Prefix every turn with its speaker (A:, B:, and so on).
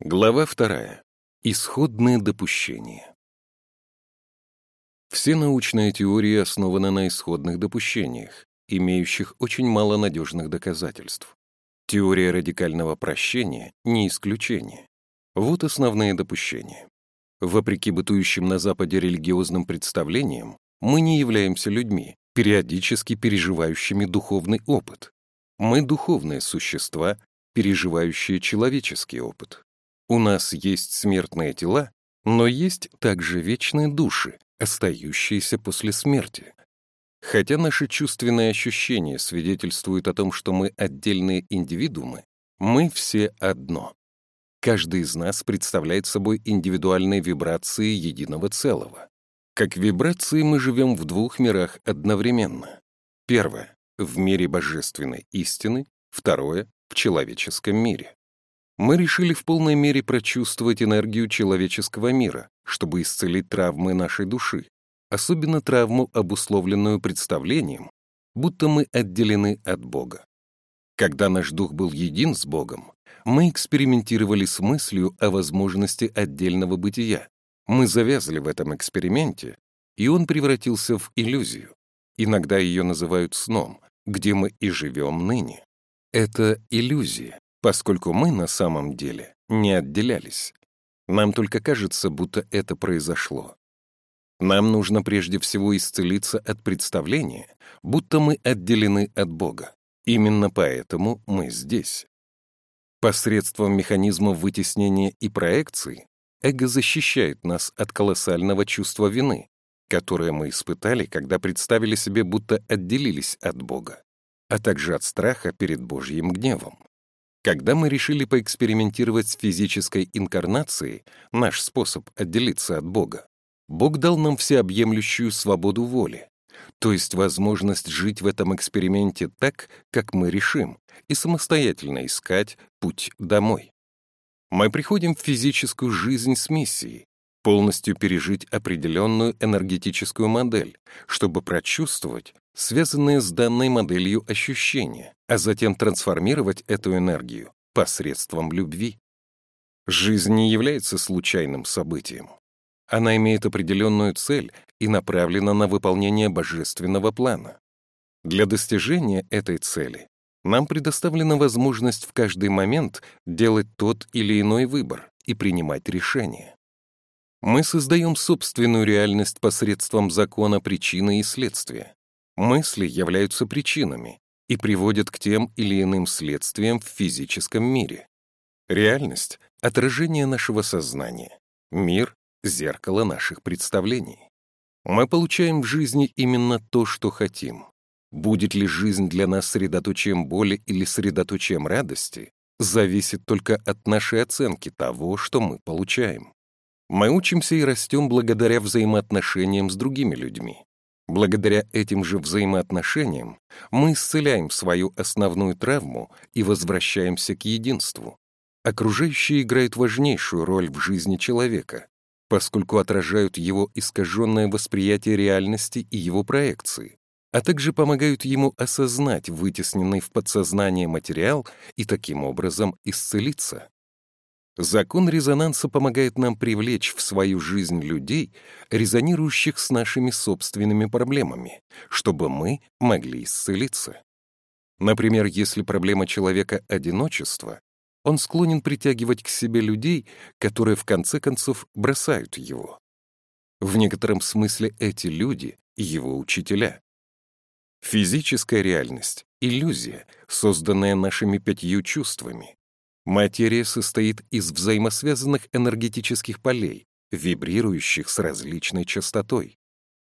A: Глава вторая. Исходные допущения. Все научные теории основаны на исходных допущениях, имеющих очень мало надежных доказательств. Теория радикального прощения — не исключение. Вот основные допущения. Вопреки бытующим на Западе религиозным представлениям, мы не являемся людьми, периодически переживающими духовный опыт. Мы — духовные существа, переживающие человеческий опыт. У нас есть смертные тела, но есть также вечные души, остающиеся после смерти. Хотя наши чувственные ощущения свидетельствуют о том, что мы отдельные индивидуумы, мы все одно. Каждый из нас представляет собой индивидуальные вибрации единого целого. Как вибрации мы живем в двух мирах одновременно. Первое — в мире божественной истины, второе — в человеческом мире мы решили в полной мере прочувствовать энергию человеческого мира, чтобы исцелить травмы нашей души, особенно травму, обусловленную представлением, будто мы отделены от Бога. Когда наш дух был един с Богом, мы экспериментировали с мыслью о возможности отдельного бытия. Мы завязли в этом эксперименте, и он превратился в иллюзию. Иногда ее называют сном, где мы и живем ныне. Это иллюзия, поскольку мы на самом деле не отделялись. Нам только кажется, будто это произошло. Нам нужно прежде всего исцелиться от представления, будто мы отделены от Бога. Именно поэтому мы здесь. Посредством механизмов вытеснения и проекции эго защищает нас от колоссального чувства вины, которое мы испытали, когда представили себе, будто отделились от Бога, а также от страха перед Божьим гневом. Когда мы решили поэкспериментировать с физической инкарнацией, наш способ отделиться от Бога, Бог дал нам всеобъемлющую свободу воли, то есть возможность жить в этом эксперименте так, как мы решим, и самостоятельно искать путь домой. Мы приходим в физическую жизнь с миссией, полностью пережить определенную энергетическую модель, чтобы прочувствовать связанные с данной моделью ощущения, а затем трансформировать эту энергию посредством любви. Жизнь не является случайным событием. Она имеет определенную цель и направлена на выполнение божественного плана. Для достижения этой цели нам предоставлена возможность в каждый момент делать тот или иной выбор и принимать решения. Мы создаем собственную реальность посредством закона причины и следствия. Мысли являются причинами и приводят к тем или иным следствиям в физическом мире. Реальность — отражение нашего сознания. Мир — зеркало наших представлений. Мы получаем в жизни именно то, что хотим. Будет ли жизнь для нас средоточием боли или средоточием радости, зависит только от нашей оценки того, что мы получаем. Мы учимся и растем благодаря взаимоотношениям с другими людьми. Благодаря этим же взаимоотношениям мы исцеляем свою основную травму и возвращаемся к единству. Окружающие играют важнейшую роль в жизни человека, поскольку отражают его искаженное восприятие реальности и его проекции, а также помогают ему осознать вытесненный в подсознание материал и таким образом исцелиться. Закон резонанса помогает нам привлечь в свою жизнь людей, резонирующих с нашими собственными проблемами, чтобы мы могли исцелиться. Например, если проблема человека — одиночество, он склонен притягивать к себе людей, которые в конце концов бросают его. В некотором смысле эти люди — его учителя. Физическая реальность — иллюзия, созданная нашими пятью чувствами. Материя состоит из взаимосвязанных энергетических полей, вибрирующих с различной частотой.